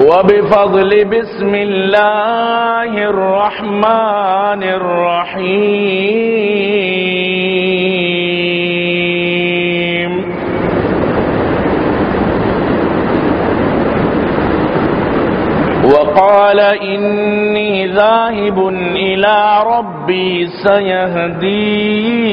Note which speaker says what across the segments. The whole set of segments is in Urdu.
Speaker 1: وبفضل بسم الله الرحمن الرحيم. وقال إني ذاهب إلى ربي سيهدين.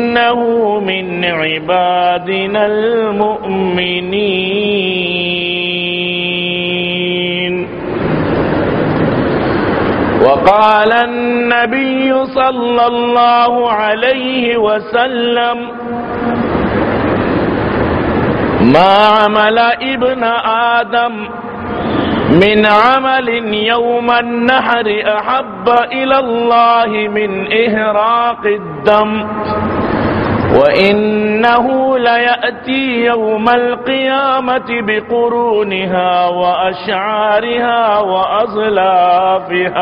Speaker 1: إنه من عبادنا المؤمنين. وقال النبي صلى الله عليه وسلم ما عمل ابن آدم من عمل يوم النحر أحب إلى الله من إهراق الدم وإنه ليأتي يوم القيامة بقرونها وأشعارها وأظلافها.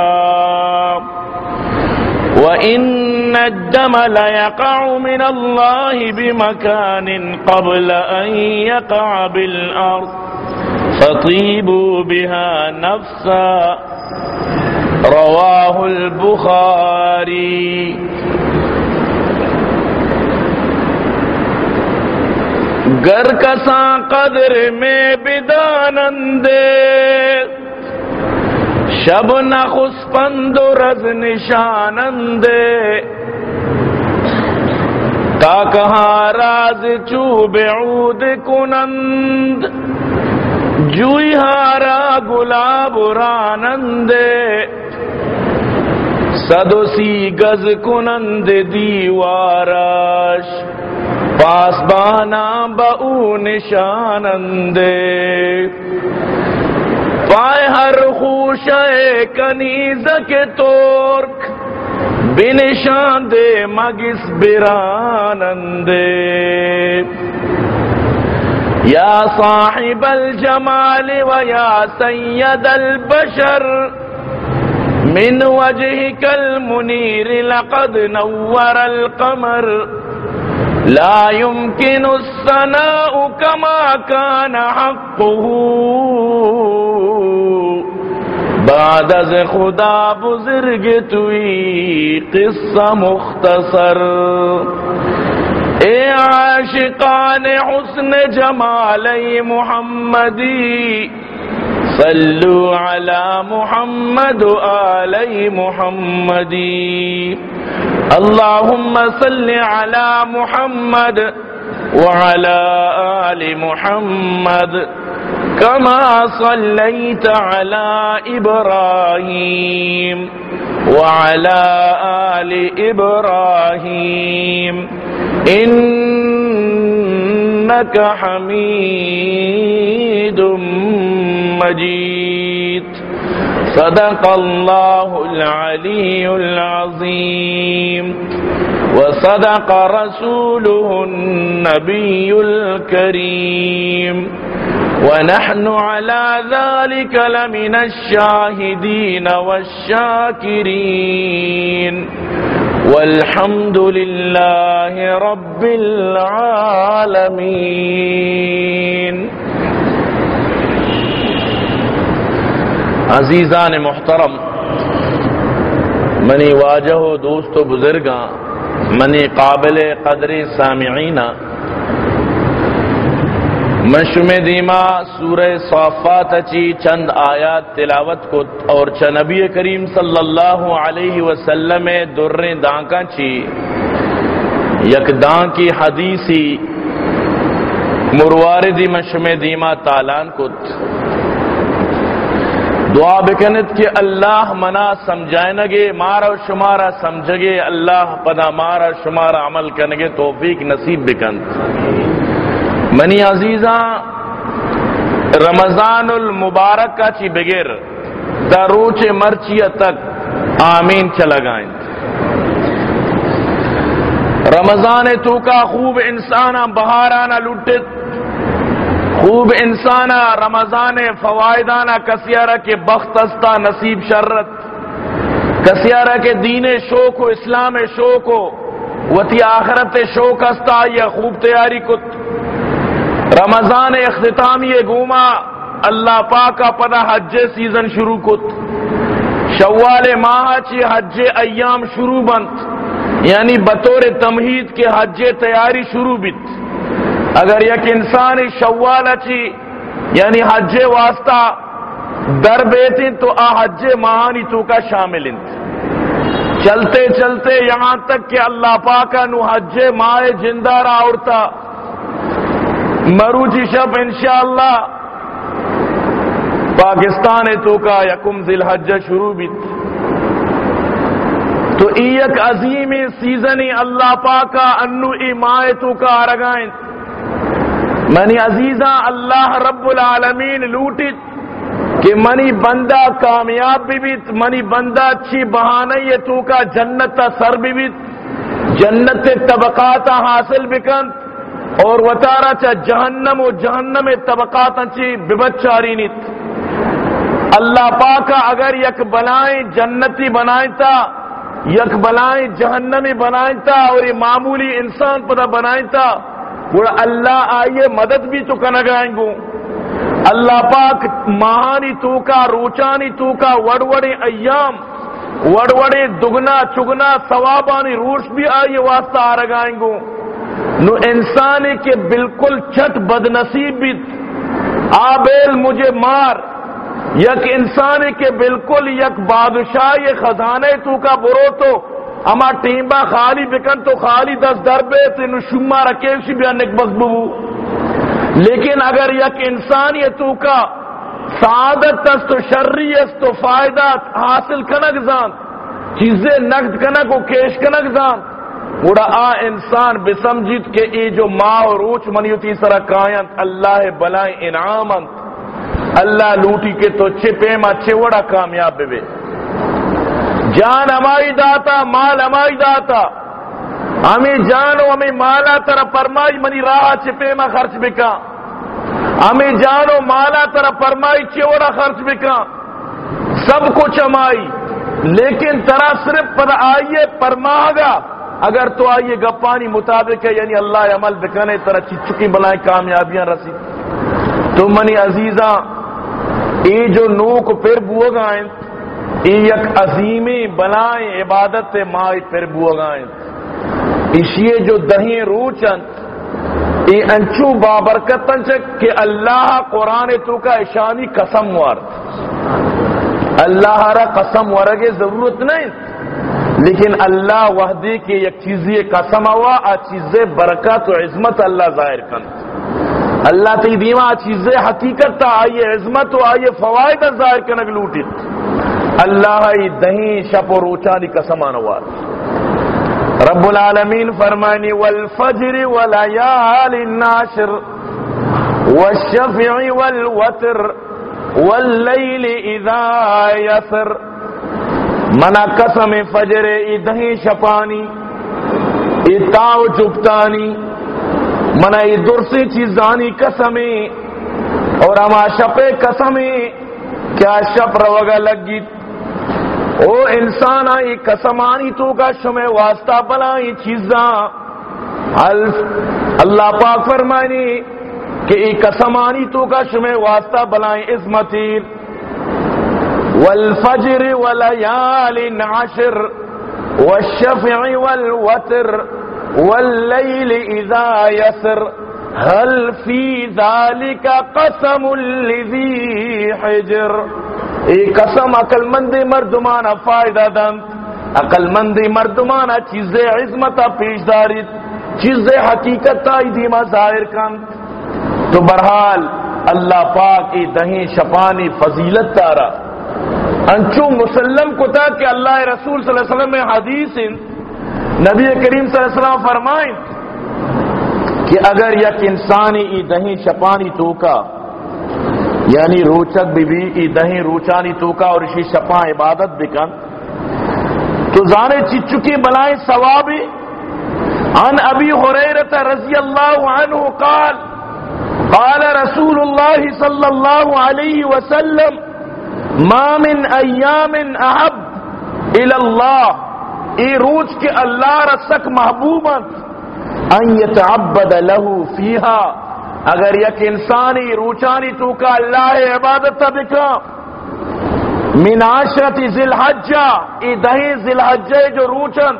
Speaker 1: وإن الدم ليقع من الله بمكان قبل أن يقع بالأرض. فطيبوا بها نفسا. رواه البخاري. گر کساں قدر میں بدانندے شب نخس پند رز نشانندے تا کہاں راز چوب عود کنند۔ جوئی ہارا گلاب رانندے سدوسی گز کنند دیوارش۔ پاس بانا بہو نشانندے۔ پائے ہر خوش کنیز کے تورک بنشان دے مگس برانندے۔ یا صاحب الجمال و یا سید البشر، من وجهك المنير لقد نور القمر۔ لا يمكن الثناء كما كان حقه. بعد از خدا بزرگ توی قصہ مختصر. اے عاشقان حسن جمال محمدی صلو علی محمد آل محمدی اللهم صل على محمد وعلى آل محمد كما صليت على إبراهيم وعلى آل إبراهيم. إنك حميد مجيد. صدق الله العلي العظيم. وصدق رسوله النبي الكريم. ونحن على ذلك لمن الشاهدين والشاكرين. والحمد لله رب العالمين عزیزان محترم، منی واجہ و دوست و بزرگاں، منی قابل قدر سامعینہ مشم دیما سورہ صافات اچی چند آیات تلاوت کو اور چنبی کریم صلی اللہ علیہ وسلم در دانکا چی یک دان کی حدیثی مرواردی مشم دیما تالان کت۔ دعا بکنت کہ اللہ منا سمجھائے نگے مارا شمارا سمجھگے، اللہ پدا مارا شمارا عمل کرنگے توفیق نصیب بکنت۔ منی عزیزاں رمضان المبارک کا چی بغیر، دا روچ مرچیا تک آمین چلا گائیں۔ رمضان تو کا خوب انسان بہارانا لٹت خوب انسان رمضان فوائدانہ کسیارہ کے بختستہ نصیب شرت، کسیارہ کے دین شوق و اسلام شوق و وتی آخرت شوق استا یا خوب تیاری کت۔ رمضان اختتامی گوما اللہ پاک کا پدا حج سیزن شروع کت۔ شوال ماہ چی حج ایام شروع بند۔ یعنی بطور تمہید کے حج تیاری شروع بیت۔ اگر یک انسان شوال اچھی یعنی حج واسطہ در بیتی تو آ حج مہانی تو کا شامل انت چلتے چلتے یہاں تک کہ اللہ پاکا نو حج ماہ جندارا اڑتا مروچی جی شب انشاءاللہ۔ پاکستان تو کا یکم ذی الحج شروع بیت تو ایک عظیم سیزنی اللہ پاکا انو ای ماہ تو کا رگائیں منی عزیزاں، اللہ رب العالمین لوٹت کہ منی بندہ کامیاب بھی بیت، منی بندہ اچھی بہانے تو کا جنت سر بھی بیت۔ جنت طبقات حاصل بکن اور وطارا چا جہنم و جہنم طبقات اچھی ببچاری نیت۔ اللہ پاکا اگر یک بلائیں جنتی بنائیں تا، یک بلائیں جہنمی بنائیں تا اور یہ معمولی انسان پتہ بنائیں تا بڑا اللہ آئیے مدد بھی تو کنگائیں گو اللہ پاک مہانی تو کا روچانی تو کا وڑوڑے ایام وڑوڑے دگنا چگنا ثوابانی روش بھی آئیے واسطہ آ رگائیں گو نو انسانی کے بالکل چھٹ بدنصیب بھی آبیل مجھے مار، یک انسانی کے بالکل یک بادشاہ یہ خزانے تو کا برو تو، اما ٹیمبا خالی بکن تو خالی دس دربے تین شما رکیشی بھی انک بخبو لیکن اگر یک انسان یہ تو کا سعادت تس تو شرری اس تو فائدہ حاصل کنک زان، چیزیں نقد کنک و کیش کنک زان بڑا آ انسان بسمجید کہ ای جو ماں و روچ منیوتی سرا کائنت اللہ بلائیں انعامت اللہ لوٹی کے تو چھپے ما چھوڑا کامیاب بے جان ہماری داتا، مال ہماری داتا۔ ہمیں جانو ہمیں مالا ترا فرمائی منی راہ چپے میں خرچ بکا۔ ہمیں جانو مالا ترا فرمائی چوڑا خرچ بکا۔ سب کچھ ہمائی۔ لیکن ترا صرف پر آئیے پرماگا اگر تو آئیے گپانی مطابق ہے یعنی اللہ عمل بکنے طرح چچکی بلائیں کامیابیاں رسی۔ تو منی عزیزاں، ای جو نوک پھر بو گائیں ای یک عظیمی بلائیں عبادت مائی پھر بو گائیں اسیے جو دہیں روچن، ای انچو بابرکتن چک کہ اللہ قرآن تو کا اشانی قسم وارد۔ اللہ را قسم ورگے ضرورت نہیں۔ لیکن اللہ وحدی کی یک چیزی قسم ہوا، آ چیزیں برکت و عظمت اللہ ظاہر کن۔ اللہ تی دیما آ چیزیں حقیقت تا آئیے عظمت و آئیے فوائد ظاہر کنگ لوٹی اللہ ای دہیں شپ و روچانی قسم آنوار رب العالمین فرمانی والفجر ولیال الناشر والشفع والوتر واللیل اذا یسر منا قسم فجر ادہیں شپانی اتاو چپتانی منا درسی چیزانی قسمی، اور اما شپ قسمی، کیا شپ روگا لگی؟ او انسان آئی قسمانی تو کا شمع واسطہ بلائی چیزاں۔ اللہ پاک فرمانی کہ ای قسمانی تو کا شمع واسطہ بلائیں عظمتیر والفجر وليال عشر والشفع والوتر والليل إذا يسر هل في ذلك قسم لذي حجر؟ ای قسم عقل مندی مردمانا فائدہ دن عقل مندی مردمانا چیزیں عظمتا پیش داری چیزیں حقیقت تائی دیما ظاہر کن. تو برحال اللہ پاک ای دہیں شپانی فضیلت تارا انچو مسلم کو تھا کہ اللہ رسول صلی اللہ علیہ وسلم میں حدیث نبی کریم صلی اللہ علیہ وسلم فرمائیں کہ اگر یک انسانی ای دہیں شپانی توکا یعنی روچک بھی بھی ای دہیں روچانی توکا اور اسی شپا عبادت بکن، تو زانے چچکی بلائیں ثوابی؟ عن ابی حریرت رضی اللہ عنہ قال قال رسول اللہ صلی اللہ علیہ وسلم ما من ایام احب اللہ ای روچ کے اللہ رسک محبوبا۔ ان یتعبد له فیہا۔ اگر یک انسانی روچانی تو کا اللہ عبادت بکا۔ من عشرت ذی الحجہ ای دہی ذی الحجہ جو روچن۔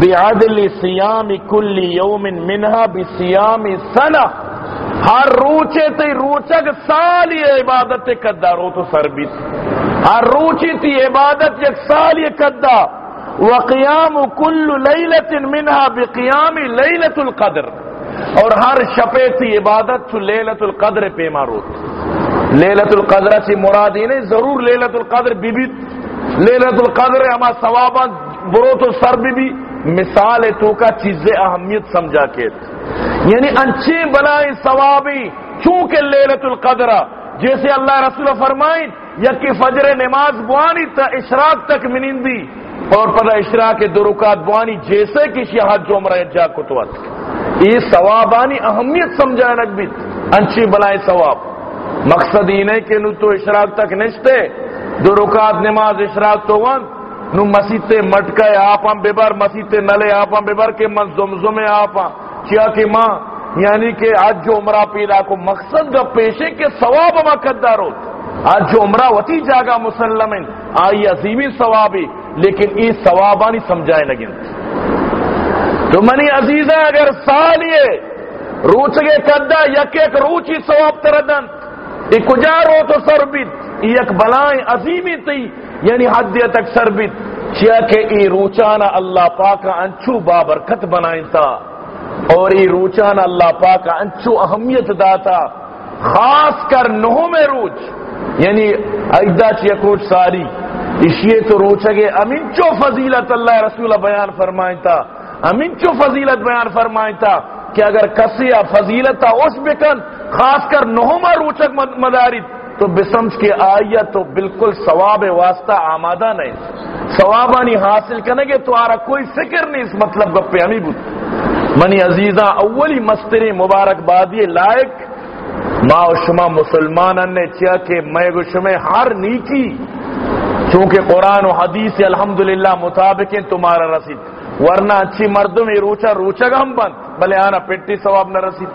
Speaker 1: بعدل سیام کل یوم منها بسیام سنہ۔ ہر روچے تی روچک سالی عبادت کدا رو تو سربیت ہر روچی تی عبادت یک سالی کدا وقیام کل لیلت منها بقیام لیلت القدر۔ اور ہر شپے تی عبادت تو لیلت القدر پہ ماروت لیلت القدر سے مرادی نہیں، ضرور لیلت القدر بی بی لیلت القدر ہما ثوابا برو تو سر بی بی مثال تو کا چیز اہمیت سمجھا کے یعنی انچے بلائی ثوابی، چونکہ لیلت القدر، جیسے اللہ رسول فرمائیں، یا کہ فجر نماز بوانی تا اشراق تک منندی اور پتہ اشراق کے درکات بوانی جیسے کہ شہاد جو عمرہ جا کتوت یہ ثوابانی اہمیت سمجھائے نقبیت انچی بلائیں ثواب۔ مقصد ہی نہیں کہ نو تو اشراق تک نشتے، دو نماز اشراق تو ون نو مسیتے مٹکے آپاں ببر مسیتے نلے آپاں ببر کے من زمزمے آپاں کیا کہ ماں یعنی کہ آج جو عمرہ پیدا کو مقصد کا پیشے کے ثواب ما قدار ہو آج جو عمرہ وتی جاگا مسلم آئی عظیمی ثوابی، لیکن یہ ثوابانی سمجھائے لگیں تو منی عزیزہ، اگر سالیے روچ گے کدا یک ایک روچی ثواب تردن، ای کجا رو تو سربت یک بلائیں عظیمی تی یعنی حد تک سربت چیا کہ ای روچانا اللہ پاک انچو بابرکت بنائیں تا اور ای روچانا اللہ پاک انچو اہمیت داتا۔ خاص کر نہوں میں روچ۔ یعنی ایدہ چیا کوچ ساری۔ اسیے تو روچگے امین چو فضیلت اللہ رسول بیان فرمائیں تا امین چو فضیلت بیان فرمائیں تا کہ اگر کسی فضیلت اس بکن، خاص کر نہما روچک مدارت۔ تو بسمج کے آئیت تو بالکل ثواب واسطہ آمادہ نہیں۔ ثوابانی حاصل کرنے گے تو آرہ کوئی فکر نہیں اس مطلب گپے ہمیں بود منی عزیزہ اولی مستری مبارک بادی لائق۔ ما و شما مسلمان نے چیا کہ میں گو شما ہر نیکی۔ چونکہ قرآن و حدیث الحمدللہ مطابق تمہارا رسید۔ ورنہ اچھی مردم یہ روچا روچا گا ہم بند۔ بلے آنا پیٹی ثواب نہ رسید۔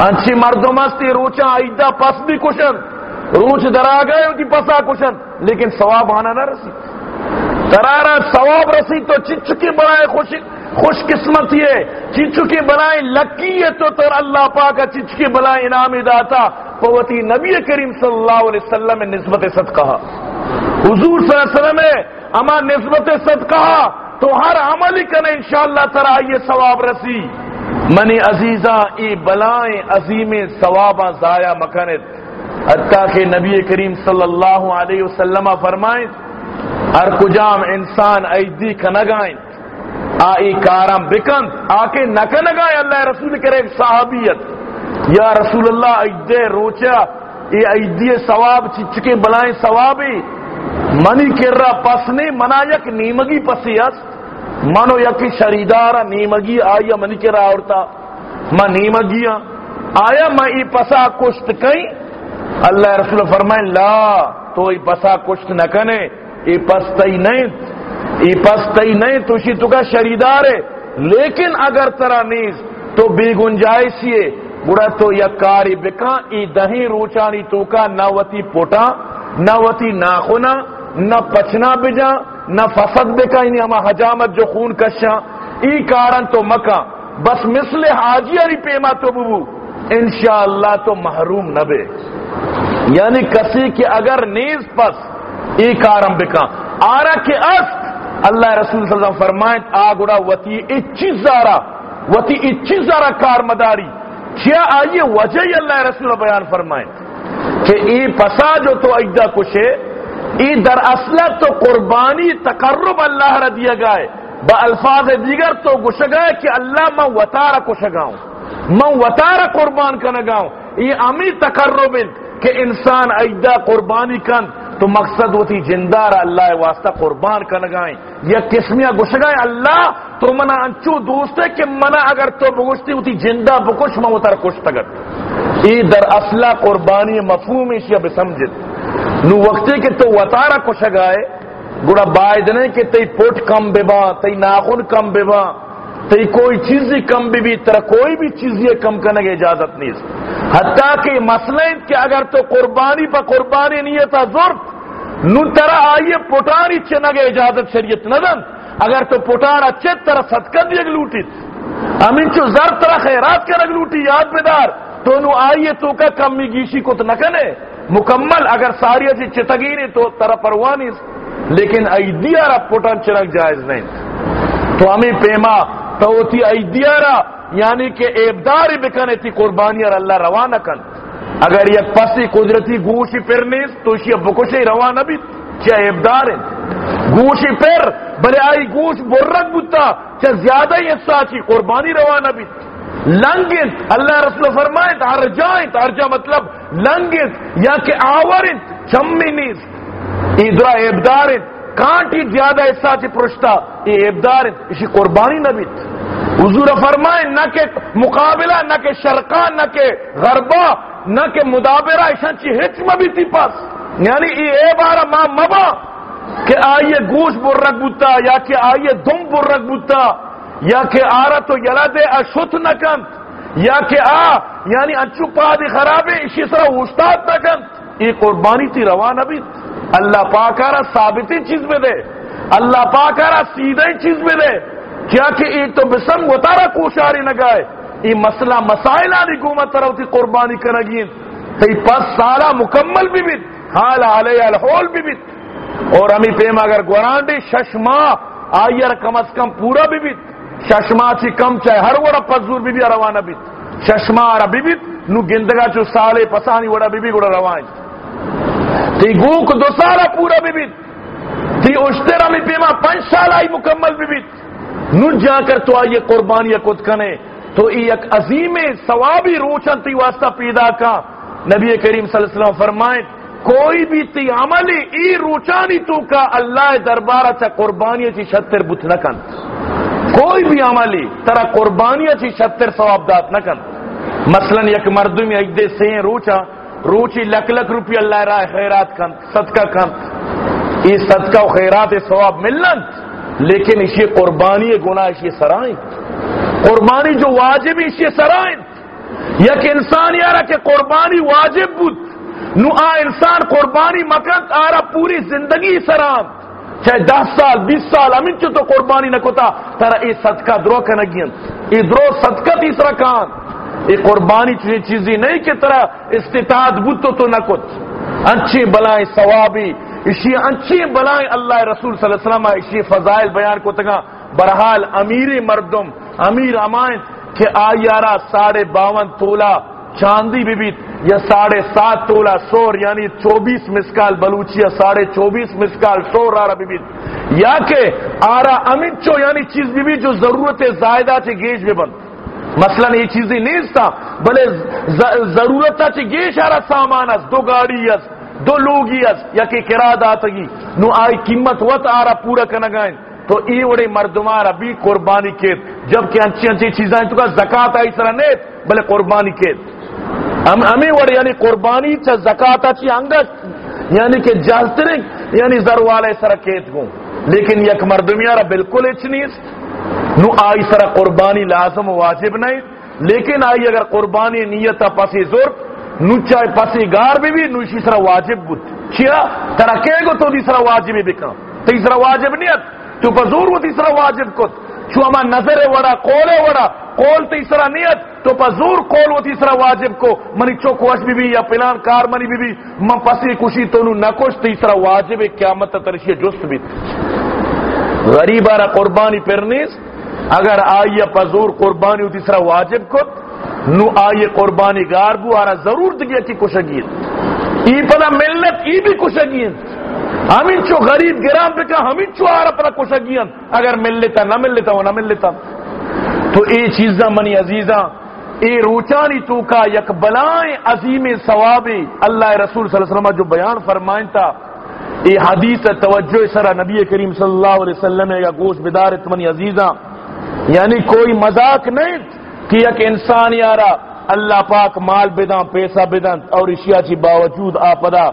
Speaker 1: اچھی مردم استی روچا آئیدہ پس بھی کشن۔ روچ درا گئے، ان کی پسا کشن، لیکن ثواب آنا نہ رسید۔ ترارا ثواب رسید تو چچکی بڑھائے خوشی، خوش قسمت یہ۔ چچکی بلائیں لکی ہے تو تر اللہ پاک چچکی بلائیں انعام داتا۔ پوتی نبی کریم صلی اللہ علیہ وسلم نسبت صد کہا۔ حضور صلی اللہ علیہ وسلم اما نسبت صد کہا۔ تو ہر عمل ہی کرنے انشاءاللہ ترا یہ ثواب رسی۔ منی عزیزہ، ای بلائیں عظیم ثوابہ ضائع مکنت حتیٰ کہ نبی کریم صلی اللہ علیہ وسلم فرمائیں، ہر کجام انسان ایدی کنگائیں، آئی کارم بکن، آکے نک نگائے اللہ رسول کرے صحابیت۔ یا رسول اللہ، ایدے روچا یہ ایدی ثواب چچکے بلائیں ثوابی۔ منی کر رہا پس نہیں منا یک نیمگی پسی است۔ منو یک شریدارا نیمگی، آیا منی کر رہا اورتا میں نیمگیا آیا میں ای پسا کشت کئی اللہ رسول فرمائیں لا، تو ای پسا کشت نہ کنے، ای پستی نہیں ای پستی نہیں توشی تو کا شریدار ہے۔ لیکن اگر ترا نیز تو بے گنجائشی ہے بڑا تو یا کاری بکا، ای دہی روچانی تو کا نہ وتی پوٹا، نہ وتی ناخنا نہ پچنا بجا، نہ فسد بکا یعنی ہما حجامت جو خون کشا ای کارن تو مکا، بس مثل حاجی علی پیما تو ببو۔ انشاءاللہ تو محروم نہ بے۔ یعنی کسی کے اگر نیز پس ای کارم بکا۔ آرہ کے است اللہ رسول صلی اللہ علیہ وسلم فرمائیں آگڑا وتی اچھی زارا وتی اچھی زارا کار مداری کیا آئیے وجہ اللہ رسول بیان فرمائیں؟ کہ ای پسا جو تو ایدہ کشے، ای در اصلت تو قربانی، تقرب اللہ را دیا گائے با الفاظ دیگر تو گشگائے کہ اللہ میں وطارہ کشگاؤں۔ میں وطارہ قربان کنگاؤں یہ امی تقرب کہ انسان ایدہ قربانی کن، تو مقصد ہوتی جندار اللہ واسطہ قربان کا لگائیں یا قسمیاں گشگائیں اللہ، تو منا انچو دوست کہ منا اگر تو بگشتی ہوتی جندہ بکش، میں اتر کشت اگر ای در اصلہ قربانی مفہوم یا بسمجد۔ نو وقتی کہ تو وطارہ کشگائے گوڑا باید نہیں کہ تی پوٹ کم ببا تی ناخن کم ببا تی کوئی چیزی کم بھی بھی ترہ کوئی بھی چیزی کم کرنے کی اجازت نہیں حتیٰ کہ مسئلہ کہ اگر تو قربانی پا قربانی نہیں تھا ضرور نو ترا آئیے پوٹانی چنگ اجازت شریعت ندن اگر تو پوٹان اچھے طرح صدقہ دیگ لوٹی امین چو زر طرح خیرات کے رگ لوٹی یاد بیدار۔ تو نو آئیے تو کا کمی گیشی کو تو نکنے مکمل اگر ساری اچھی چتگیری تو طرح پروانی لیکن ایدیارا پوٹان چنگ جائز نہیں۔ تو ہمیں پیما تو ایدیارا یعنی کہ ایبداری بکنے تی قربانی اور اللہ روانہ کن۔ اگر یک پسی قدرتی گوشی پر نیست، تو اسی بکشی روان نبی چا ابدار گوشی پر، بلے آئی گوش برک بتا چا زیادہ ہی حصہ چی قربانی روان نبی لنگت اللہ رسول فرمائے ہر جائیں ہر جا مطلب لنگت یا کہ آورن چمی نیست ادرا ابدار کانٹی زیادہ حصہ چی پرشتا، یہ ابدار اسی قربانی نبی حضور فرمائے، نہ کہ مقابلہ، نہ کہ شرقان نہ کہ غربہ، نہ کہ مدابرہ ایشان چی حکم تھی پاس۔ یعنی ای اے بارا ماں مبا کہ آئیے گوش بررک بوتا، یا کہ آئیے دم بررک بوتا، یا کہ آرہ تو یلا دے اشت نکن یا کہ آ یعنی انچو پادی خرابے، اسی طرح استاد نکن ای قربانی تھی روانہ بھی اللہ پاکارا ثابتی چیز میں دے۔ اللہ پاکارا سیدھے چیز میں دے۔ کیا کہ ایک تو بسنگ وطارہ کوشاری نگائے یہ مسئلہ مسائل آنی حکومت طرف تھی قربانی کرگین تی پس سالہ مکمل بھی بیت، حال علیہ الحول بھی بیت۔ اور ہمیں پیم اگر گورانڈی ششما آئیر کم از کم پورا بھی بیت۔ ششما چی کم چاہے ہر وڑا پزور بھی بھی روانہ بیت۔ ششما آرہ بھی بیت، نو گندگا چو سالے پسانی وڑا بھی بھی گوڑا روان تی گوک دو سالہ پورا بھی بیت۔ تی اشتر ہمیں پیما پنچ سال آئی مکمل بھی بیت۔ نو جا کر تو آئیے قربانی کت کنے۔ تو ایک عظیم ثوابی روچن تی واسطہ پیدا کا۔ نبی کریم صلی اللہ علیہ وسلم فرمائیں کوئی بھی تی عملی ای روچانی تو کا اللہ دربارہ چا قربانی چی شتر بت نکن کوئی بھی عملی ترا قربانی چی شتر ثواب دات نکن مثلا یک مردمی ایک دے سین روچا روچی لک لک روپی اللہ راہ خیرات کن، صدقہ کن۔ یہ صدقہ و خیرات ثواب ملنت۔ لیکن اسی قربانی گناہ اسی سرائیں۔ قربانی جو واجب اسی سرائیں۔ یک انسان یارا کہ قربانی واجب بود۔ نو آ انسان قربانی مکت آرا پوری زندگی سرام۔ چاہے دس سال، بیس سال، امین چو تو قربانی نہ کوتا ترا اے صدقہ درو کا نگین اے درو صدقہ تیسرا کان اے قربانی چیزی چیزی نہیں کہ ترا استطاعت بود تو تو نہ کت۔ اچھی بلائیں ثوابی اسی اچھی بلائیں اللہ رسول صلی اللہ علیہ وسلم اسی فضائل بیان کو تگا برحال امیر مردم، امیر امائن کہ آیارہ ساڑھے باون تولہ چاندی بھی بیت یا ساڑھے سات تولہ سور یعنی چوبیس مسکال بلوچیا ساڑھے چوبیس مسکال سور آرہ بھی بیت یا کہ آرہ امین چو یعنی چیز بھی بیت جو ضرورت زائدہ چے گیج بھی بند۔ مثلا یہ چیزیں نہیں تھا بلے ضرورت چے گیش آرہ سامان اس دو گاڑی اس دو لوگی اس یا کہ کرا نو آئی قیمت وط آرہ پورا کنگائیں تو ای وڑے مردمار ابھی قربانی کیت، جبکہ اچھی اچھی چیزیں تو کا زکات آئی سر نیت، بلے قربانی کیت. ہم، ہمیں وڑے یعنی قربانی چا زکات اچھی انگت یعنی کہ جاسترے یعنی ذرو والے سر کیت گوں. لیکن یک مردمیارا بالکل اچ نہیں نو آئی سر قربانی لازم و واجب نہیں، لیکن آئی اگر قربانی نیتا پسی زور نو چاہے پسی گار بھی بھی نو اسی سر واجب بود۔ چیا ترکے گو تو دی سر واجبی بکا تیسرا واجب نیت۔ تو پزور وہ تیسرا واجب کت۔ چو اما نظر وڑا، قول وڑا، قول تیسرا نیت۔ تو پزور قول وہ تیسرا واجب کو۔ منی چو کوش بھی بھی یا پلان کار منی بھی بھی من پسی کشی تو نو نکوش تیسرا واجب قیامت ترشی جست بھی۔ غریب آرہ قربانی پرنیس۔ اگر آئیے پزور قربانی تیسرا واجب کت نو آئیے قربانی گار بو آرہ ضرور دگیا کی کشگیت ای پدا ملت، ای بھی کشگیت ہمیں چو غریب گرام پہ کہا ہمیں چو آر اپنا کشگیاں اگر مل لیتا نہ مل لیتا وہ نہ مل لیتا تو اے چیزاں منی عزیزاں، اے روچانی تو کا یک بلائیں عظیم ثوابی اللہ رسول صلی اللہ علیہ وسلم جو بیان فرمائن تھا اے حدیث توجہ سرا نبی کریم صلی اللہ علیہ وسلم یا گوش بدارت منی عزیزاں۔ یعنی کوئی مذاق نہیں۔ کہ یک انسان یارا، اللہ پاک مال بداں پیسہ بدن اور اشیاء چی باوجود آپدا،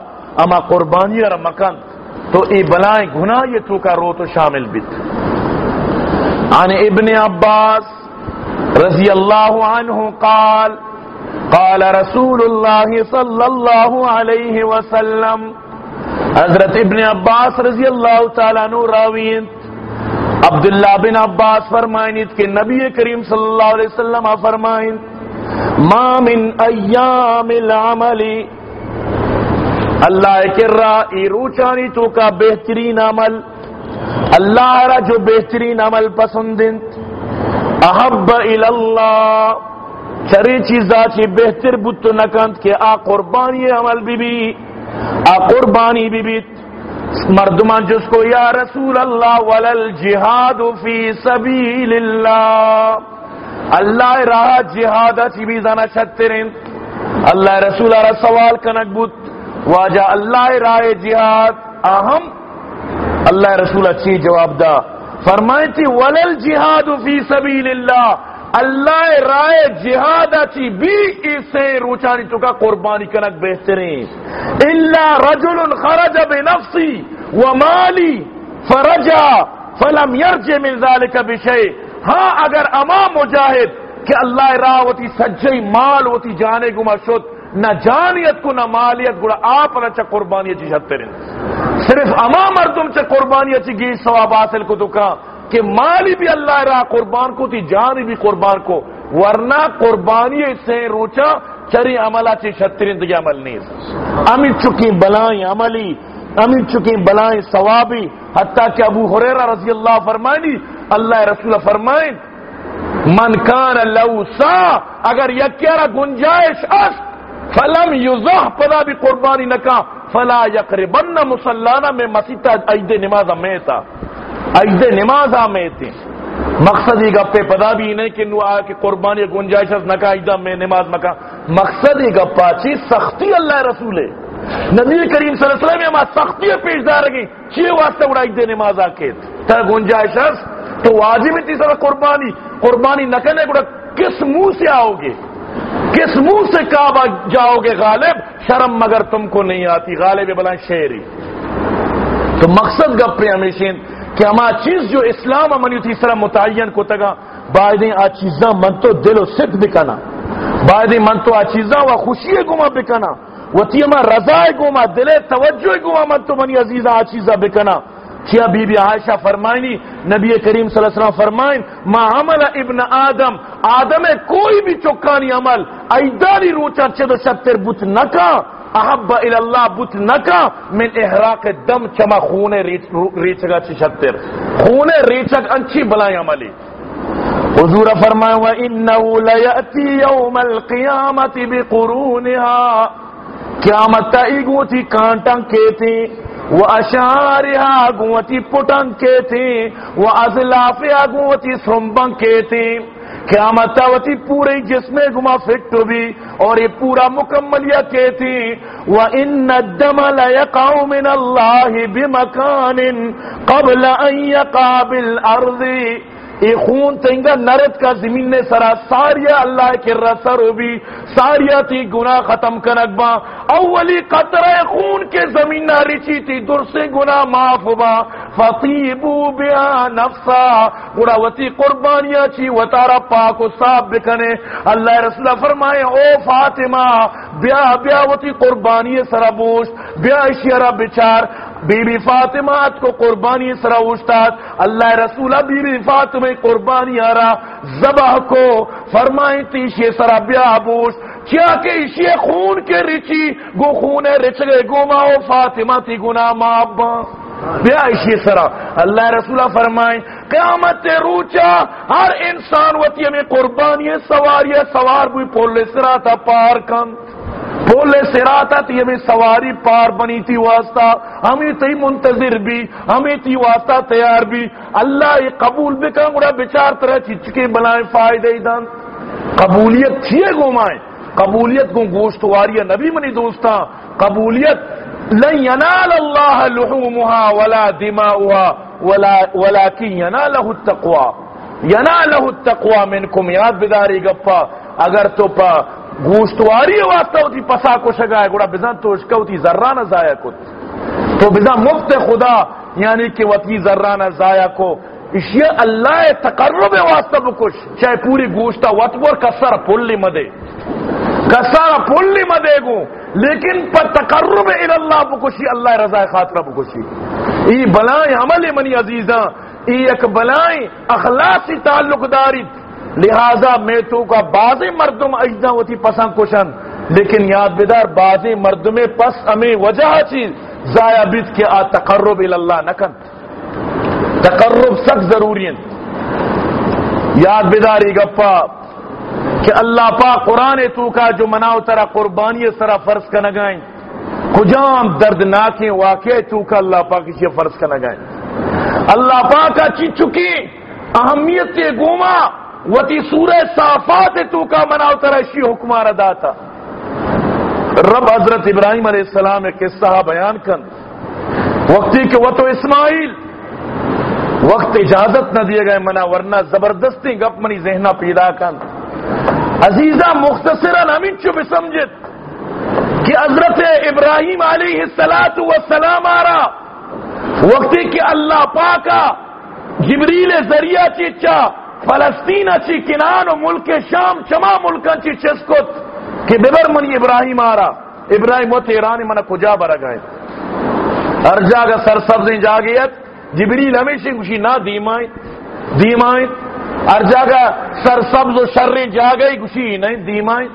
Speaker 1: اما قربانی اور مکان تو ای بلائیں گناہ یہ تو کا رو تو شامل بیت۔ عن ابن عباس رضی اللہ عنہ قال قال رسول اللہ صلی اللہ علیہ وسلم، حضرت ابن عباس رضی اللہ تعالیٰ عنہ راوین عبداللہ بن عباس فرمائنیت کہ نبی کریم صلی اللہ علیہ وسلم فرمائن، ما من ایام العملی اللہ کر رہا روچانی تو کا بہترین عمل، اللہ را جو بہترین عمل پسندند، احب اللہ چری چیزا چی بہتر بت نکند کہ آ قربانی عمل بی بی آ قربانی بی بی مردمان جس کو یا رسول اللہ ولل جہاد فی سبیل اللہ اللہ راہ جہاد چی بھی زنا چھترین اللہ رسول اللہ سوال کنک بوت واجہ اللہ رائے جہاد اہم۔ اللہ رسول اچھی جواب دا۔ فرمائے تھی ولل جہاد فی سبیل اللہ اللہ رائے جہاد اچھی بھی اسے روچانی چکا قربانی کنک بہترین۔ اللہ رجل خرج بنفسی ومالی فرجا فلم یرج من ذالک بشے ہاں اگر امام مجاہد کہ اللہ راہ ہوتی سجی مال، ہوتی جانے گما شد، نہ جانیت کو، نہ مالیت گڑا، آپ نہ چا قربانی چی شترین صرف اما مردم چا قربانی چی گی ثواب حاصل کو تو کہا کہ مالی بھی اللہ را قربان کو تھی، جانی بھی قربان کو۔ ورنہ قربانی سے روچا، چری عملہ چی شترین دی عمل نہیں امی چکی بلائیں عملی امی چکی بلائیں ثوابی۔ حتیٰ کہ ابو حریرہ رضی اللہ فرمائنی اللہ رسول فرمائن من کان لو سا، اگر یکیارا گنجائش است، فلم یوزہ پدا بھی قربانی نکا، فلا یقربن مسلانا میں مسیطہ عید نمازہ میں تھا عید نمازہ میں تھے مقصد یہ گپے پدا بھی نہیں کہ نو آ کہ قربانی گنجائش نکا عیدہ میں نماز مکا۔ مقصد یہ گپا چی سختی اللہ رسول ہے۔ نبی کریم صلی اللہ علیہ وسلم میں سختی پیش دار گئی چیئے واسطے اڑا عید نماز آکے تھا گنجائش تو واجب تھی سر قربانی۔ قربانی نہ کرنے کس منہ سے آؤ گے؟ کس منہ سے کعبہ جاؤ گے غالب؟ شرم مگر تم کو نہیں آتی۔ غالب بلائیں شیری تو مقصد گپ ہمیشہ کہ ہما چیز جو اسلام منی تیسرا متعین کو تگا، بعد آ چیزاں من تو دل و سکھ بکنا۔ بعد من تو آ چیزاں و خوشی گما بکنا۔ و تیما رضا گما، دل توجہ گما من تو منی عزیزہ آ چیزاں بکنا۔ کیا بی بی عائشہ فرمائنی؟ نبی کریم صلی اللہ علیہ وسلم فرمائن، ما عمل ابن آدم آدم کوئی بھی چکانی عمل، ایدانی روچا چدو شتر بت نکا۔ احب اللہ بت نکا من احراق دم چما خون ریچگا چی شتر خون ریچگ انچی بلائیں عملی. حضور فرمائے وَإِنَّهُ لَيَأْتِي يَوْمَ الْقِيَامَةِ بِقُرُونِهَا قیامت تا ایگوتی کانٹاں کہتے وہ اشارہ گوتی پٹن کے تھے وہ ازلافیا گوتی سمبن کے تھے قیامت وتی پورے جسم گما فٹ بھی اور یہ پورا مکمل یا کہتی تھی۔ وہ ان الدم ليقع من الله بمكان قبل ان يقع بالارض ای خون تنگا نرد کا زمین نے سرا ساریا اللہ کے رسر ہو بھی ساریا تی گناہ ختم کنک با۔ اولی قطرہ خون کے زمین نہ رچی تھی در سے گناہ معاف با فطیبو بیا نفسا۔ گڑا وتی قربانیاں چی وطارا پاک و صاحب بکنے۔ اللہ رسول فرمائے، او فاطمہ، بیا بیا وتی قربانی سرا بوش، بیا اشیرہ بچار۔ بی بی فاطمہ کو قربانی سرا استاد. اللہ رسول بی بی فاطمہ قربانی آرا. زبا کو فرمائیں تیشی سرا بیا بوش کیا کہ اسی خون کے رچی؟ گو خون رچ گئے. گو ماؤ فاطمہ تی گناہ ماب بیا اسی سرا. اللہ رسول فرمائیں قیامت روچا ہر انسان وطی ہمیں قربانی سواری سوار بھی پولے سرا تھا پار کم بولے سراتا تھی ہمیں سواری پار بنی تھی واسطہ۔ ہمیں تی منتظر بھی، ہمیں تی واسطہ تیار بھی۔ اللہ یہ قبول بھی کہاں گڑا بچار طرح چچکے بلائیں فائدے دن قبولیت تھی گومائیں قبولیت کو گوشت واری نبی منی دوستا، قبولیت لن ینال اللہ لحومها ولا دماؤها ولا ولكن يناله التقوى يناله التقوى منكم یاد بداری گپا، اگر تو پا گوشتواری واسطہ ہوتی پسا کو شگائے گوڑا بزن تو اشکا ہوتی ضائع کت تو بزن مفت خدا یعنی کہ وطی ذرانہ ضائع کو۔ اشیاء اللہ تقرب واسطہ بکش چاہے پوری گوشتا وطبور کسر پولی مدے۔ کسر پولی مدے گو۔ لیکن پر تقرب اللہ بکشی اللہ رضا خاطرہ بکشی ای بلائیں عمل منی عزیزاں، ای ایک بلائیں اخلاصی تعلق داری لہذا میں تو کا بعض مردم اجزا ہوتی پسند کشن، لیکن یاد بدار بعض مردم پس ہمیں وجہ چیز ضائع بیت کے آ تقرب اللہ نکن۔ تقرب سخت ضروری یاد بداری گپا کہ اللہ پا قرآن تو کا جو مناؤ ترا قربانی سرا فرض کا نگائیں کجام دردناک واقع تو کا اللہ پاک کسی فرض کا نگائیں اللہ پاک کا چی چکی اہمیت گوما۔ وتی سورہ صافات تو کا مناؤ ترشی حکمار ادا تھا۔ رب حضرت ابراہیم علیہ السلام ایک قصہ بیان کن۔ وقتی کہ وہ تو اسماعیل۔ وقت اجازت نہ دیے گئے منا ورنہ زبردستی گپ منی ذہنہ پیدا کن۔ عزیزہ مختصرا ہمیں چپ سمجھت کہ حضرت ابراہیم علیہ السلام والسلام آ رہا وقتی کہ اللہ پاکا جبریل ذریعہ چیچا۔ فلسطین اچھی کنان و ملک شام چما ملک اچھی چسکت کہ ببر منی ابراہیم آرا، ابراہیم وہ ایرانی من کجا برا گئے ہر جاگہ سر جاگیت جبریل ہمیشہ کچھ نہ دیمائیں دیمائیں۔ ہر جاگہ سر سبز و شر جا گئی کچھ نہیں دیمائیں۔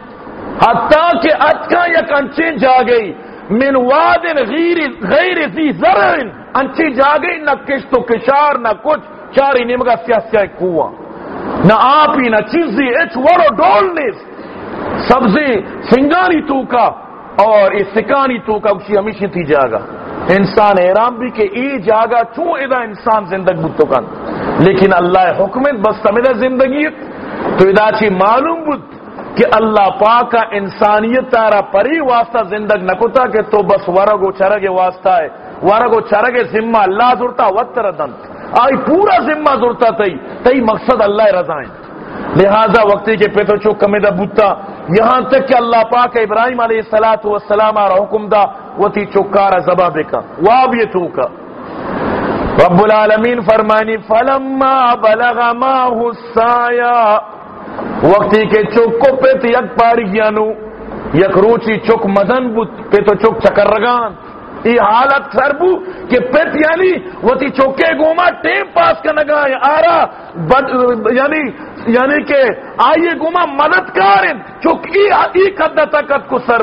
Speaker 1: حتیٰ کہ اتکا یا کنچیں جا گئی، من وادن غیر غیر ذی زرن انچی جا گئی، نہ کشت و کشار، نہ کچھ، چاری نمگا سیاہ سیاہ کنواں نہ آپ ہی، نہ چیزی اچ وڑو ڈولنس سبزی سنگانی تو کا اور اس سکانی تو کا اسی ہمیشہ تھی جاگا۔ انسان احرام بھی کہ ای جاگا چون ادا انسان زندگ بودتو کن۔ لیکن اللہ حکمت بس سمدہ زندگی تو ادا چی معلوم بود کہ اللہ پاک کا انسانیت تارا پری واسطہ زندگ نکتا کہ تو بس ورگو چرگ واسطہ ہے۔ ورگو چرگ ذمہ اللہ ضرورتا وطر دنت۔ آئی پورا ذمہ ضرورتا تئی تئی مقصد اللہ رضائیں لہذا وقتی کے پیتو چو کمی دا بوتا، یہاں تک کہ اللہ پاک ابراہیم علیہ السلام والسلام آرہ حکم دا، وہ تی چوکارا زبا بکا واب یہ کا۔ رب العالمین فرمانی، فلما بلغ ماہ السایا۔ وقتی کے چوکو پہ تو یک پاری گیانو، یک روچی چک مدن بود پہ تو چک چکر رگان۔ ای حالت سر بو کہ پت یعنی وہ تی چوکے گوما ٹیم پاس کا نگا آرا یعنی یعنی کہ آئیے گوما مدد کارن چک ای ای تکت کو سر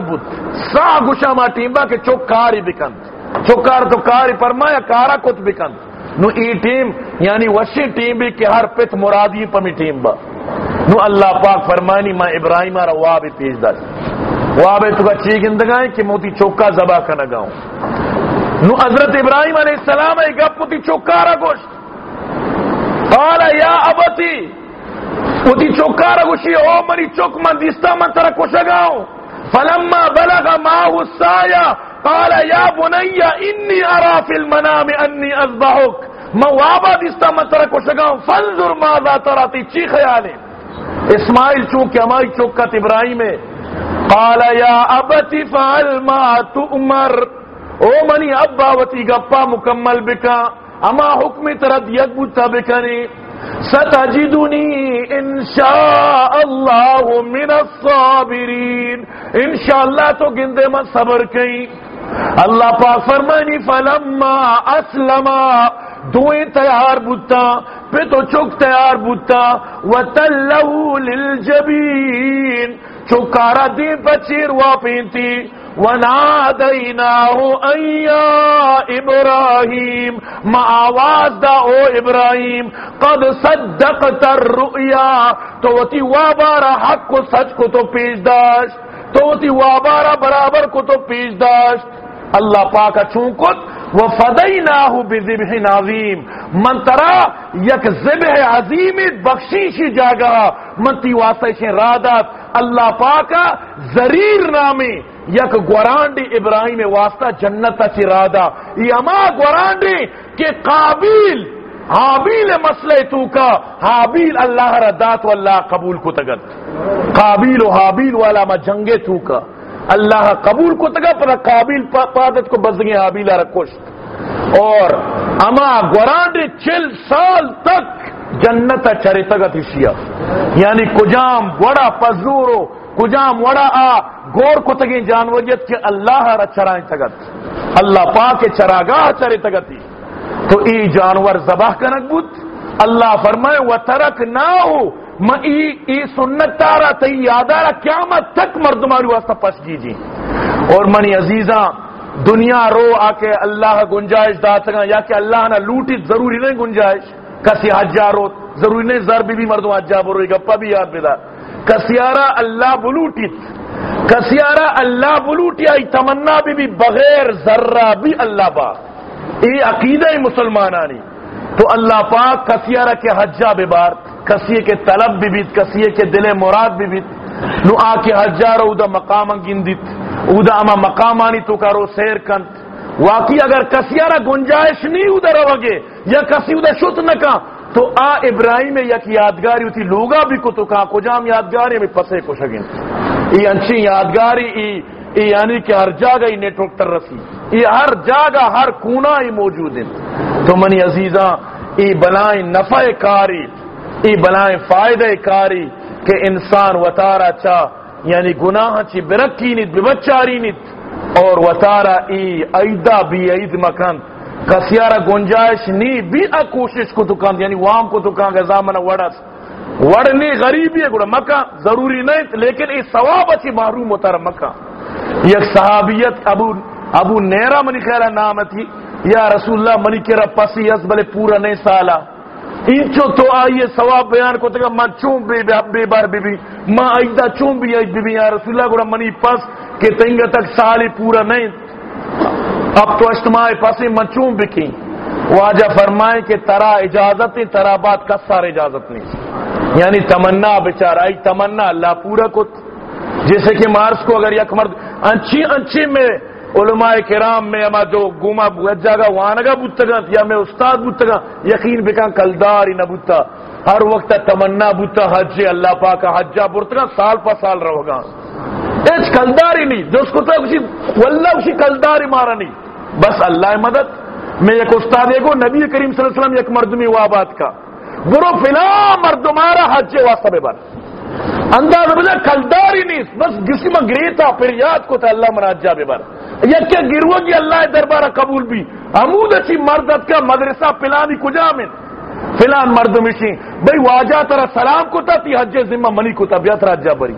Speaker 1: سا گوشا ما ٹیم با کہ چک کاری بکند۔ چکار تو کاری پرمایا، کارا کت بکند۔ نو ای ٹیم یعنی وشی ٹیم بھی کہ ہر پت مرادی پمی ٹیم با۔ نو اللہ پاک فرمانی، ما ابراہیم آرہ وابی پیش دا وابے تو کا چی گندگائیں کہ موتی چوکا زبا کا نگاؤں نو حضرت ابراہیم علیہ السلام ہے گپ موتی چوکا را گوشت۔ قال یا ابتی، موتی چوکا را گوشی، او منی چوک من دیستا من ترہ کشگاؤں فلما بلغ ماہ السایا، قال یا بنی، انی ارا فی المنام انی ازبحک میں وابا دیستا من ترہ کشگاؤں فانظر ماذا تراتی چی خیالیں اسماعیل چونکہ ہماری چوکت ابراہیم ہے قال یا ابتی فعل ما تؤمر. او منی اباوتی گپا مکمل بکا. اما حکم ترد یک بوتا بکنی. ستجدنی انشاء اللہ من الصابرین. انشاءاللہ تو گندے من صبر کئی. اللہ پاک فرمانی فلما اسلما. دوئیں تیار بوتا پہ تو چک تیار بوتا وتلہو للجبین. چکارا دی بچیر واپینتی ونادیناہو ایا ابراہیم ما آواز دا او ابراہیم، قد صدقت الرؤیا تو وتی وابارا حق کو سچ کو تو پیش داشت۔ تو وتی وابارا برابر کو تو پیش داشت۔ اللہ پاکا چونکت وفدیناہ بذبح عظیم من ترا یک ذبح عظیم بخشیشی جاگا من تی واسطے رادت اللہ پاکا زریر نامی یک گورانڈی ابراہیم واسطہ جنت چی رادا. یہ اما گورانڈی کہ قابیل، حابیل مسئلہ تو کا، حابیل اللہ ردات و اللہ قبول کو تگت قابیل و حابیل والا ما جنگے تو کا. اللہ قبول کو تگا، پر قابل پادت کو بزنگے حابیلہ رکشت اور اما گورانڈی چل سال تک جنت چرے تگت ہشیا یعنی کجام وڑا پزورو، کجام وڑا آ، گور کو تگی جانوریت کہ اللہ را چرائیں تگت۔ اللہ پاک چراگاہ چرے تگتی تو ای جانور زباہ کنک بود اللہ فرمائے و ترک نہ ہو میں ای سنت تارا تی یادارا، قیامت تک مردماری واسطہ پس کیجی اور منی عزیزاں دنیا رو آ کے اللہ گنجائش دا یا کہ اللہ نہ لوٹی ضروری نہیں گنجائش۔ کسی حجا رو، ضروری نہیں زر بھی بھی مردم حجا بروئی گپا بھی یاد بیدا کسیارا اللہ بلوٹی کسیارا اللہ بلوٹی، آئی تمنا بھی بھی بغیر ذرہ بھی اللہ با۔ یہ عقیدہ مسلمانانی۔ تو اللہ پاک کسیارا کے حجا بے بار، کسی کے طلب بھی بیت، کسی کے دل مراد بھی بیت۔ نو آ کے حجا رو دا مقام گندت اودا اما مقامانی تو کرو سیر کنت واقعی اگر کسی کسیارا گنجائش نہیں ادھر روگے یا کسی ادھر شت نہ تو آ ابراہیم یک یادگاری ہوتی لوگا بھی کو تو کہا کجام یادگاری میں پسے کو شگن یہ انچی یادگاری، ای ای یعنی کہ ہر جاگہ ہی نیٹورک تر رسی۔ یہ ہر جاگہ، ہر کونا ہی موجود ہیں۔ تو منی عزیزاں، ای بلائیں نفع کاری، ای بلائیں فائدہ کاری کہ انسان وطارا چاہ یعنی گناہ چی برکی نیت ببچاری نیت اور وطارا ای ایدہ بی اید مکان. کسیارا گنجائش نی بھی ا کوشش کو دکان یعنی وام کو دکان کا زامن وڑس. وڑنی غریبی ہے گڑا، مکہ ضروری نہیں، لیکن اس ثواب اچھی محروم ہوتا رہا مکہ. یک صحابیت ابو ابو نیرہ منی خیرہ نام تھی. یا رسول اللہ منی کہہ پسی اس بلے پورا نہیں سالا. انچو تو آئیے ثواب بیان کو تکا من چون بے, بے بار بی بی۔ ما ایدہ چون بھی آئی بی بی۔ یا رسول اللہ گڑا منی پس کہ تنگا تک سالی پورا نہیں۔ اب تو اجتماع پاسی من چون بکی واجہ فرمائے کہ ترا اجازت نہیں ترا بات کا سار اجازت نہیں۔ یعنی تمنا بچارہ ای تمنا اللہ پورا کت۔ جیسے کہ مارس کو اگر یک مرد انچی انچی میں علماء کرام میں اما جو گوما جاگا وانگا بوتگا یا میں استاد بوتگا یقین بکا کلدار ہی نہ بوتا۔ ہر وقت تمنا بوتا، حج اللہ پاک حجا برتگا سال پا سال رہو گا۔ ایچ کلدار ہی نہیں، جو اس کو تو اسی واللہ اسی کلدار ہی مارا نہیں۔ بس اللہ مدد۔ میں ایک استاد کو نبی کریم صلی اللہ علیہ وسلم، ایک مردمی وابات کا۔ برو فلا مردمارا حج واسطہ بر انداز بجا کلداری نہیں، بس کسی گریتا پھر یاد کو تھا، اللہ مناجا بے بر یک کیا گرو گی اللہ دربارہ قبول بھی۔ امود اچھی مردت کا مدرسہ پلانی کجا من فلان مرد مشی۔ بھائی واجہ ترا سلام کو تھا، تی حج ذمہ منی کو تھا بیات راجا بری۔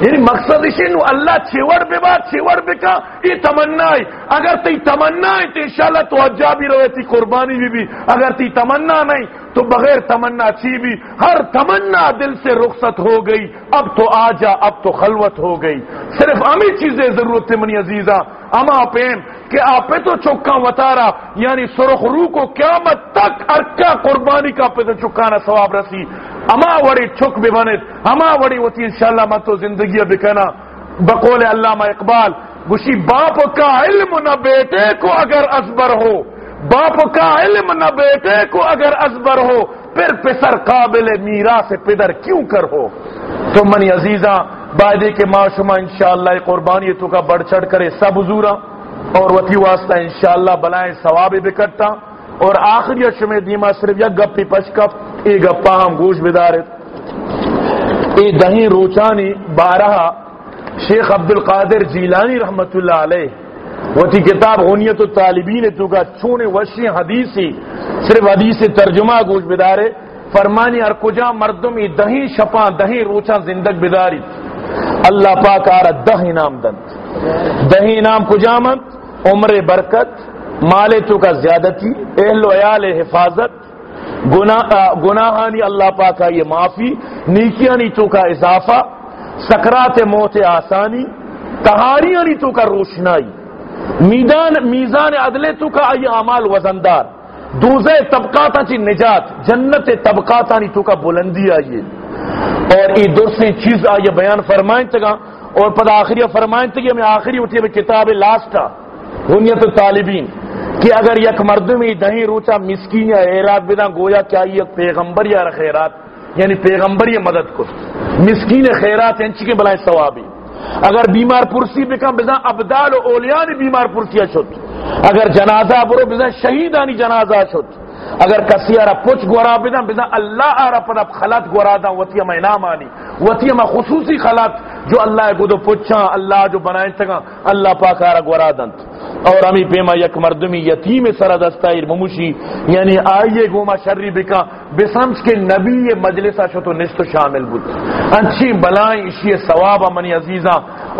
Speaker 1: یعنی مقصد اسی نو، اللہ چھوڑ بے بات چھوڑ بے کا یہ تمنا ہے۔ اگر تی تمنا ہے تو انشاءاللہ تو حجا بھی رہے تی قربانی بھی بھی۔ اگر تی تمنا نہیں تو بغیر تمنا چھی بھی ہر تمنا دل سے رخصت ہو گئی۔ اب تو آ جا، اب تو خلوت ہو گئی۔ صرف ہمیں چیزیں ضرورت تھی منی عزیزہ۔ اما پین کہ آپ تو چکا وطارا یعنی سرخ رو کو قیامت تک ارکا قربانی کا پہ تو چکانا ثواب رسی۔ اما وڑی چک بھی بنت اما وڑی ہوتی انشاءاللہ میں تو زندگی بکنا بقول علامہ اقبال گشی باپ کا علم نہ بیٹے کو اگر ازبر ہو۔ باپ کا علم نہ بیٹے کو اگر ازبر ہو، پھر پسر قابل میرا سے پدر کیوں کر ہو؟ تو منی عزیزہ بائدے کے معاشمہ انشاءاللہ قربانی تو کا بڑھ چڑھ کرے سب حضورہ اور وتی واسطہ انشاءاللہ بلائیں ثواب بکٹا اور آخری شمع دیما صرف یا گپی پچکپ اے گپا ہم گوش بدارت۔ اے دہیں روچانی بارہ شیخ عبد القادر جیلانی رحمت اللہ علیہ۔ وتی کتاب غنیت الطالبین تو کا چونے وشی حدیثی، صرف حدیث ترجمہ گوش بدارے، فرمانی ہر کجا مردم ای دہیں شپاں دہیں روچاں زندگ بداری۔ اللہ پاک آرہ دہ انام دند دہ انام کجامت عمر برکت، مال تو کا زیادتی، اہل و عیال حفاظت۔ گناہانی اللہ پاک کا یہ معافی، نیکیانی تو کا اضافہ۔ سکرات موت آسانی، تہاریانی تو کا روشنائی۔ میدان میزان عدلے تو کا آئی اعمال وزندار. دوزے طبقات چی نجات، جنت طبقات تو کا بلندی آئیے. اور ای دوسری چیز آئیے بیان فرمائیں تگا، اور پدا آخری فرمائیں تگی ہمیں آخری اٹھی ہمیں کتاب لاسٹا. غنیت طالبین، کہ اگر یک مردمی دہیں روچا مسکین یا اعراض بدا گویا کیا یہ پیغمبر یا خیرات یعنی پیغمبر یا مدد کو مسکین خیرات، انچی کے بلائیں ثوابی. اگر بیمار پرسی بکا بزن ابدال و اولیانی بیمار پرسی شد اگر جنازہ برو بزن شہیدانی جنازہ شد اگر کسی آرہ پچ گورا بدا بزن اللہ آرہ پدا خلط گورا دا، وطی اما انام آنی وطی اما خصوصی خلط جو اللہ کو دو اللہ جو بنائیں تگا اللہ پاک آرہ گورا دنت. اور امی پیما یک مردمی یتیم سر دستائر مموشی یعنی آئیے گوما شری بکا، بسمس کے نبی مجلسہ شو تو نشت شامل بود۔ انچی بلائیں، اشی ثواب منی عزیزہ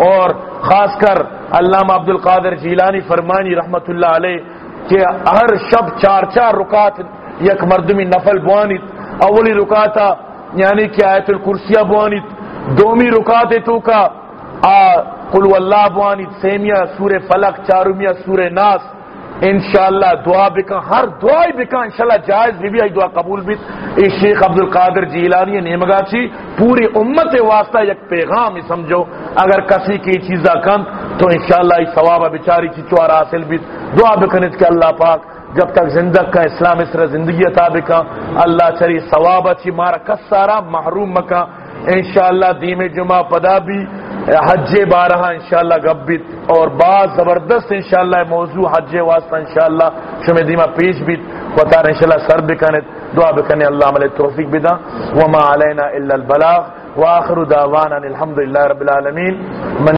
Speaker 1: اور خاص کر علامہ عبد القادر جیلانی فرمانی رحمت اللہ علیہ کہ ہر شب چار چار رکات یک مردمی نفل بوانیت، اولی رکاتا یعنی کہ آیت الکرسیہ بوانیت، دومی رکات تو کا قلو اللہ بوانیت سیمیہ سور فلق، چارومیہ، سور ناس، انشاءاللہ دعا بکا ہر دعائی بکا انشاءاللہ جائز بھی بھی آئی دعا قبول بھی۔ اے شیخ عبد القادر جیلانی نیمگا چی پوری امت واسطہ یک پیغام ہی سمجھو۔ اگر کسی کی چیزہ کن، تو انشاءاللہ ای ثوابہ بچاری چی چوار حاصل بھی۔ دعا بکنیت کہ اللہ پاک، جب تک زندگ کا اسلام اس طرح زندگی عطا بکا اللہ چری ثواب اچھی مارا کس سارا محروم مکا انشاءاللہ دیم جمعہ پدا بھی حج بارہ انشاءاللہ گبت اور بعض زبردست انشاءاللہ موضوع حج واسطہ انشاءاللہ شمی دیما پیش بیت وطار انشاءاللہ سر بکنت دعا بکنے اللہ علیہ توفیق بدا وما علینا الا البلاغ۔ واخر دعوانا الحمدللہ رب العالمین۔ من